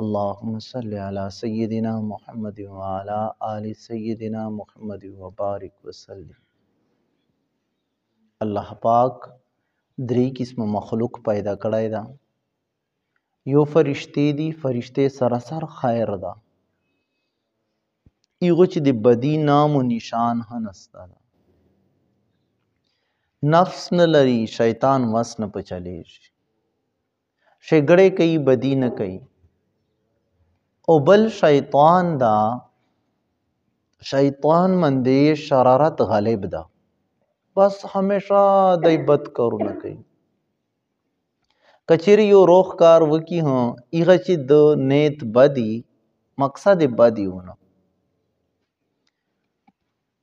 اللهم صل علی سیدنا محمد و علی آل سیدنا محمد و بارک وسلم الله پاک درې قسمه مخلوق پیدا کړی دا یو فرشته دی فرشته سراسر خیر ده ایغو چې د بدی نام و نشان هم نسته ده نفس نه لري شیطان وس نه په چلیږي ښېګړې کوي بدی نه کوي او بل شیطان دا شیطان باندې شرارت غالب ده بس همیشه دای بد کارونه کوي کچیر یو روخ کار وکی هو ایغه چې د نیت بدی مقصد بدی ونه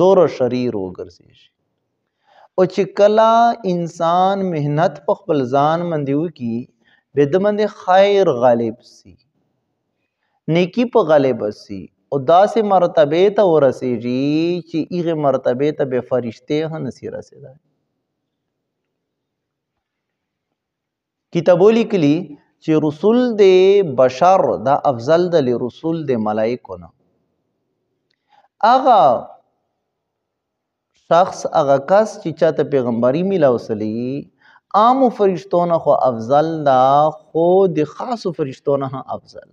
دور شریر وګرځېږي او چې کله انسان مهنت په خپل ځان باندې وکړي به د باندې خیر غالب سي نیکی په غالب سي او داسې مرتبه ته ورسېږي چې هغه مرتبه ته به فرشته هم نسی رسېدای کتابو لیکلی چې رسول د بشر دا افضل د رسول د ملائکو نه هغه شخص هغه کس چې چاته پیغمبري ملاوسلی عام فرشتونه خو افضل دا خو د خاص فرشتونه هم افضل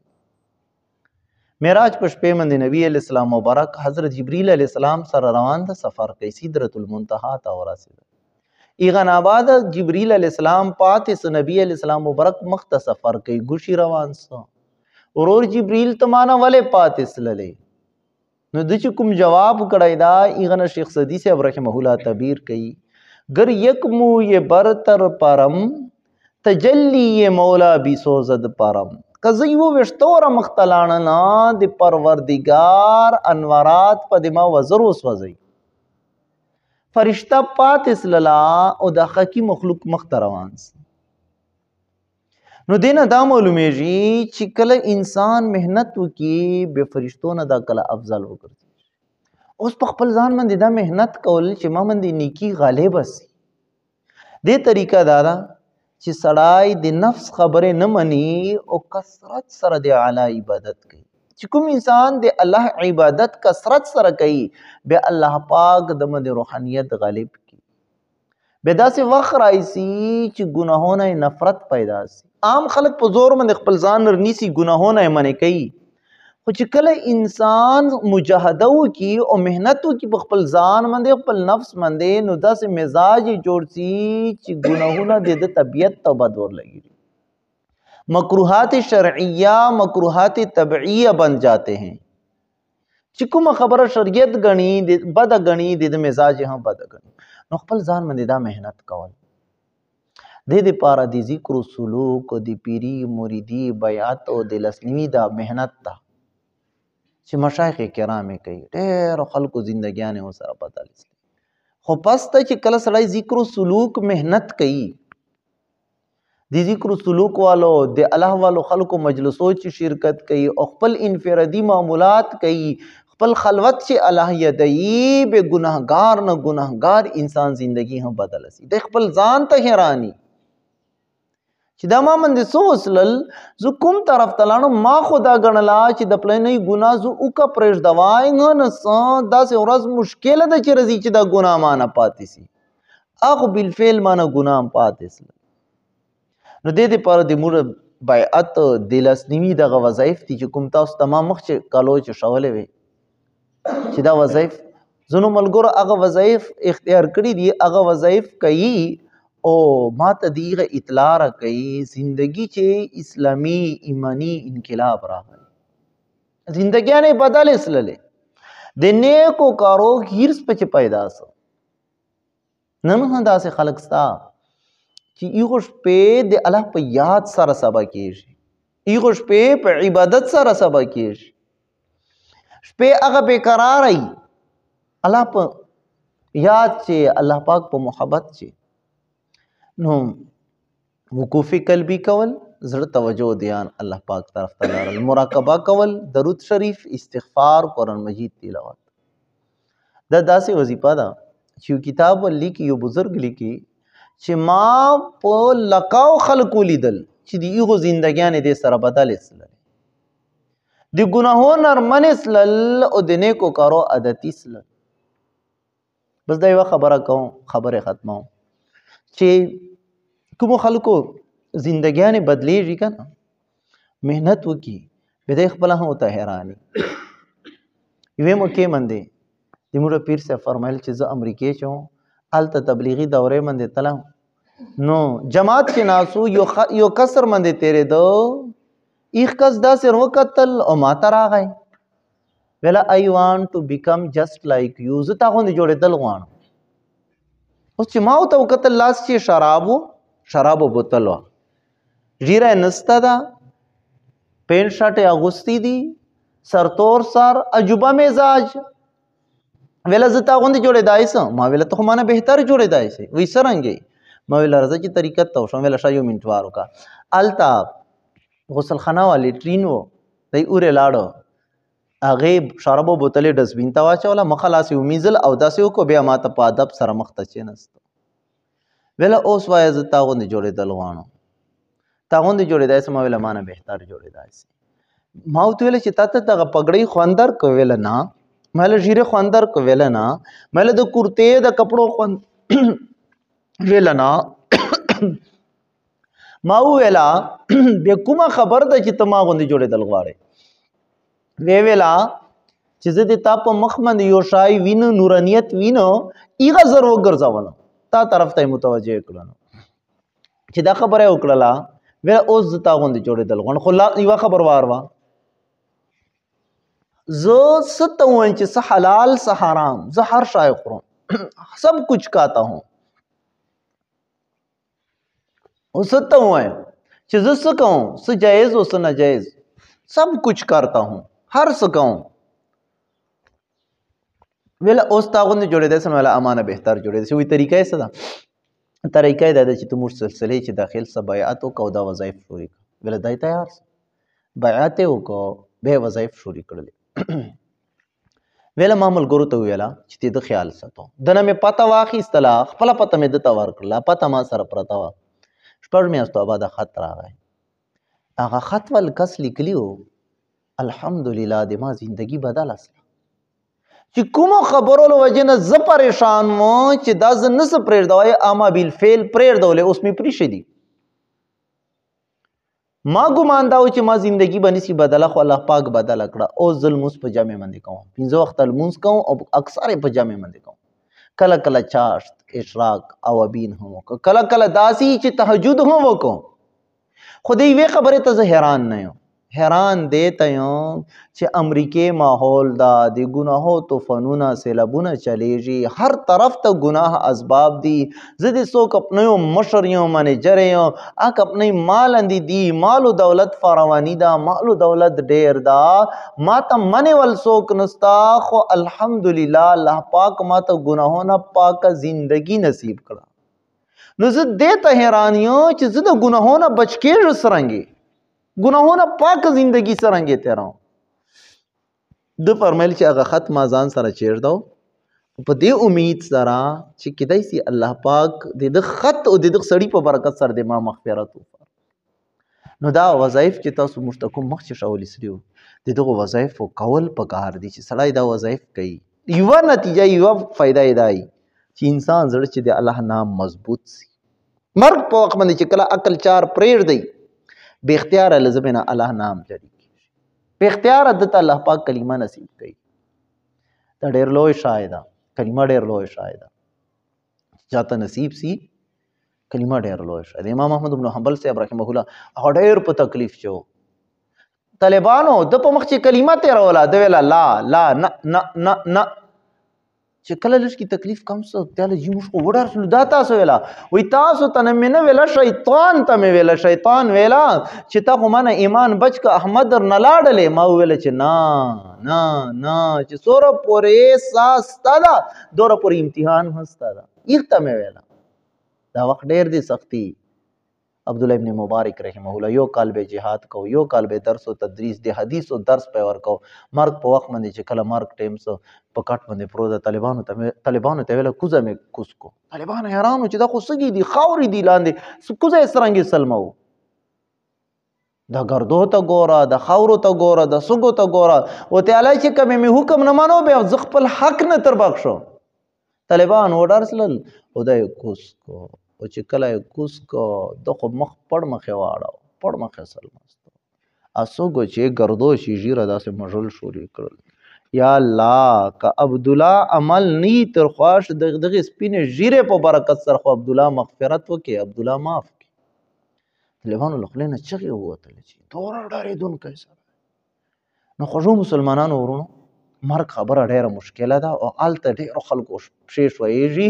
معراج په شپې باندې نبی علی السلام مبارک حضرت جبرئیل علی السلام سره روان د سفر کوي سدرۃ المنتهى ته ورسېد ایغان آباد جبرئیل علی السلام پاتې سو نبی علی السلام مبارک مخ ته سفر کوي ګوشي روان سو ورور جبرئیل ته معنا ولې پاتې سللې نو د چې کوم جواب کړی دا ایغنه شیخ صدی صاحب رحمه الله تعبیر کوي گر یک مو یې برتر پرم تجلی یې مولا بی سوزد پرم که زه یو وشتوره مخته لاړه نه د پروردګار انوارات په د ما وزر وسوځي فرشته پاتې سلله او د حقیقي مخلوق مخته روان سي نو دینه دا معلومیږي چې کله انسان مهنت وکي به فرشتو نه دا کله افضل وګرځي اوس په خپل ځان باندې دا مهنت کول چې ما باندې نیکی غالب سي دې طریقه دا ده چې سړای د نفس خبره نه مني او کثرت سره د اعلی عبادت کوي چې کوم انسان د الله عبادت کثرت سره کوي به الله پاک د مد روحانيت غالب به داسې وخت راځي چې ګناهونه نفرت پیدا شي عام خلک په زور باندې خپل ځان نرنيسي ګناهونه منې کوي خو چې کله انسان مجاهده وکي او مهنت وکي په خپل ځان باندې خپل نفس باندې نو داسې مزاج جوړ شي چې ګناهونه د طبيعت ته بدور لګي مکروهات شرعیه مکروهات طبعیه بن جاتے ہیں چې کوم خبره شریعت غني د بد غني د مزاج هم بد غني نو خپل ځان باندې دا مهنت کول د دې لپاره د ذکر او سلوک د پیری مریدی بیعت او د لسنوی دا مهنت ده چې مشایخ کرام کوي ډېر خلکو زندګیان او سره بدل خو پس ته چې کله سړی ذکر او سلوک مهنت کوي د ذکر سلوک والو د الله والو خلکو مجلسو چې شرکت کوي او خپل انفرادي معاملات کوي خپل خلوت چې الله یدعي به ګناهګار نه ګناهګار انسان زندگی هم بدل شي د خپل ځان ته حیرانی چې دا ما من دې څو وسلل زه کوم طرف ته لاړم ما خو دا ګڼله چې د پلانې ګناه زه وکه پرېږدوای نه نه څه داسې ورځ مشکله ده چې راځي چې دا ګناه ما نه پاتې شي هغه بالفعل معنی ګناه هم پاتې سله نو د دې لپاره د مور بیعت د لاسنیوي دغه وظایف دي چې کوم تاسو ته ما مخکې کالو چې ښولی وي چې دا وظایف ځینو ملګرو هغه وظایف اختیار کړي دي هغه وظایف کوي او ما ته د هغه اطلاع راکوي زندگی چې اسلامي ایماني انقلاب راغی زندګیانې بدلې سللې د نیکو کارو هیرس پکې پیدا سو نن هم داسې خلک ستا چې ایغو شپې د الله په یاد سره سبا کېږي ایغو شپې په عبادت سره سبا کېږي شپې هغه بېقرار وي الله په یاد چې الله پاک په محبت چې نو وقوف قلبی کول زړه توجه دیان الله پاک طرف ته لارل مراقبه کول درود شریف استغفار قرآن مجید تلاوت دا داسې وظیفه ده چې یو کتاب لیکي یو بزرګ لیکي چې ما په لقاو خلکو لیدل چې د ایغو زندګیانې دې سره بدل اسلل د ګناهو نرمن اسلل او د نیکو کارو عادت اسلل بس دا یو خبره کوم خبره ختمه چې کوم خلکو زندګیانه بدلیږي کنه مهنت وکي به د خپل هم ته حیراني یوه مو کې مندې د موږ پیر سره فرمایل چې زه امریکای چوم الته تبلیغي دوره مندې تلم نو جماعت کې ناسو یو خ... یو کسر مندې تیرې دو ایخ کس دا سر وکتل او ما تر راغی ویل آی وانټ ټو بیکم جست لایک یو زه تا غوندې جوړېدل غواړم اوس چې ما ورته وکتل لاس چې شرابو شرابو بوتل وه ږیره نسته ده پینټ شرټ یې اغوستی دي سرتور سر عجوبه مزاج ویله زه تا غوندې جوړېدای سم ما ویله ته خو ما نه بهتر جوړېدای سي وایي څرنګه ما ویله راځه چې طریقت ته وشم ویله ښه یو منټ وار وکړه هلته غسلخانه وه لیټرین و دی اوره لاړو هغه شرابو بوتلې ډسبین ته واچوله مخه لاسې ومیزل او داسې وکړو بیا ماته په ادب سره مخ ته کېناستو ویله اوس وایه زه تا غوندې جوړېدل غواړم تا غوندې جوړېدای سم ویله ما نه بهتر جوړېدای سي ما ورته ویله چې تا ته دغه پګړۍ خوند درکړو ویله نه ما له ژیرې خوند درکړو ویله نه ما له د کورتې د کپړو خوند ویله نه ما ویلا به کومه خبر ده چې ته ما غوندې جوړېدل غواړې وی ویلا چې زه د تا په مخ باندې یو شای وینو نورانیت وینو ایغه زر وګرځولم تا طرف ته متوجه کړم چې دا خبره وکړله ویل اوس زه تا غوندې جوړېدل غواړم خو لا یوه خبر وار وه زه څه ته وایم چې څه حلال څه حرام زه هر شای خورم سب کچھ کاتا هوں او زه ته وایم چې زه څه کوم څه جایز او څه ناجایز سب کچھ کرتا هوں هر څه کوم ویل اوس تا غوندې جوړېدای سم ویل امانه بهتر جوړېدای سي وایي طریقه یې څه ده طریقه یې دا ده چې ته موږ سلسلې چې داخل څه بیعت وکړه او دا وظایف شروع کړه ویل دا یې تیار بیعت یې وکړو بیا وظایف شروع کړل ویله ما ملګرو ته ویله چې ته د خیال ساتو دنه مې پته واخیستله خپله پته مې دته ورکړله پته ما سره پرته وه شپږ میاشتو بعد خط راغی هغه خط ول کس لیکلی و الحمدلله د ما زندگی بدله سله چې کوم خبرو له وجې نه زه پریشان و چې دا زه نه څه پرېږدوی اما بالفعل پرېږدولی اوس مې پرېښې دي ما ګمان دا و چې ما زندگی به نسی بدله خو الله پاک بدله کړه او زه لمونځ په جامع باندې کوم پنځه وخته لمونځ کوم او اکثر یې په جامع باندې کوم کله کله چاشت اشراق او ابین هم وکړه کله کله داسې چې تهجد هم وکړم خو د یوې خبرې ته زه حیران نه یم حیران دی ته یم چې امریکې ماحول دا د ګناهو طوفانونه سیلابونه چلیږي هر طرف ته ګناه اسباب دي زه د څوک خپل مشر یم منیجر یم اک خپل مال اندي دي مال او دولت فراوانی دا مال او دولت ډیر دا ما ته منی ول څوک نستا خو الحمدلله الله پاک ما ته ګناهونه پاک زندگی نصیب کړه نو زه دې ته حیران یم چې زه د ګناهونه بچ کېږم سرنګي ګناهونه پاک زندگی سرنګې تیراو د فرمایل چې هغه خط ما ځان سره چیرداو په دې امید سره چې کدای سي الله پاک د د خط او د د سړی په برکت سره د ما مغفرت وکړي نو دا وظایف چې تاسو مفتکم مخ چې شاول اسریو د دغه وظایف او کول په کار دي چې سړی دا وظایف کوي یو نتیجه یو فائدہ دی چې انسان زړه چې د الله نام مضبوط سي مرګ په وخت باندې چې کله عقل چار پرېر دی بے اختیار لزمنا الله نام جاری کیږي بے اختیار د الله پاک کلمه نصیب کړي دا ډېر لوی شاید کلمه ډېر لوی شاید چاته نصیب سي کلمه ډېر لوی شاید امام احمد بن حنبل صاحب رحمه الله هغه ډېر په تکلیف شو طالبانو د په مخ چې کلمه تیروله د ویلا لا لا نه نه نه نه چې کله لږ کی تکلیف کم سو تعالی جی موږ خو وډار شلو دا تاسو ویلا وای تاسو ته نه مینه ویلا شیطان ته مې ویلا شیطان ویلا چې تا خو منه ایمان بچ ک احمد در نه لاړلې ما ویل چې نه نه نه چې سور پورې ساس تا دا دور پورې امتحان هستا دا یخته مې ویلا دا وخت ډیر دی سختی عبدالله ابن مبارک رحمه الله یو کال به جهاد کو یو کال به درس او تدریس د حدیث او درس په ور کو مرګ په وخت باندې چې کله مرګ ټیم سو په کټ باندې پروت طالبانو ته طالبانو ته ویل کوزه مې کوس کو طالبان حیرانو چې دا خو سګي دي خاورې دي لاندې کوزه سرنګي سلمو د ګردو ته ګوره د خاورو ته ګوره د سګو ته ګوره او تعالی چې کوم می حکم نه مانو به ځ خپل حق نه تر باغ شو طالبان وډارسل او د کوس کو او چې کله کوس کو د خو مخ پړ مخه واړو پړ مخه سلمستو اسو ګو چې ګردو شي ژیره داسې مجل شوري کړل یا الله که عبد الله عمل نی تر خواش دغه سپینه ژیره په برکت سره خو عبد الله مغفرت وکي عبد الله معاف طالبانو له خولې نه چغې ووتلې چې دومره ډارېدونکی سړی نو خوږو مسلمانانو ورونو مرګ خبره ډیره مشکله ده او هلته ډیرو خلکو پښې ښویږي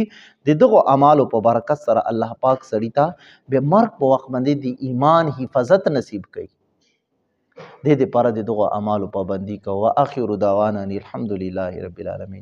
د دغو اعمالو په برکت سره الله پاک سړي ته د مرګ په وخت باندې د ایمان حفاظت نصیب کوي د دې لپاره د دغو اعمالو پابندي کوه اخر دعوانا الحمدلله رب العالمین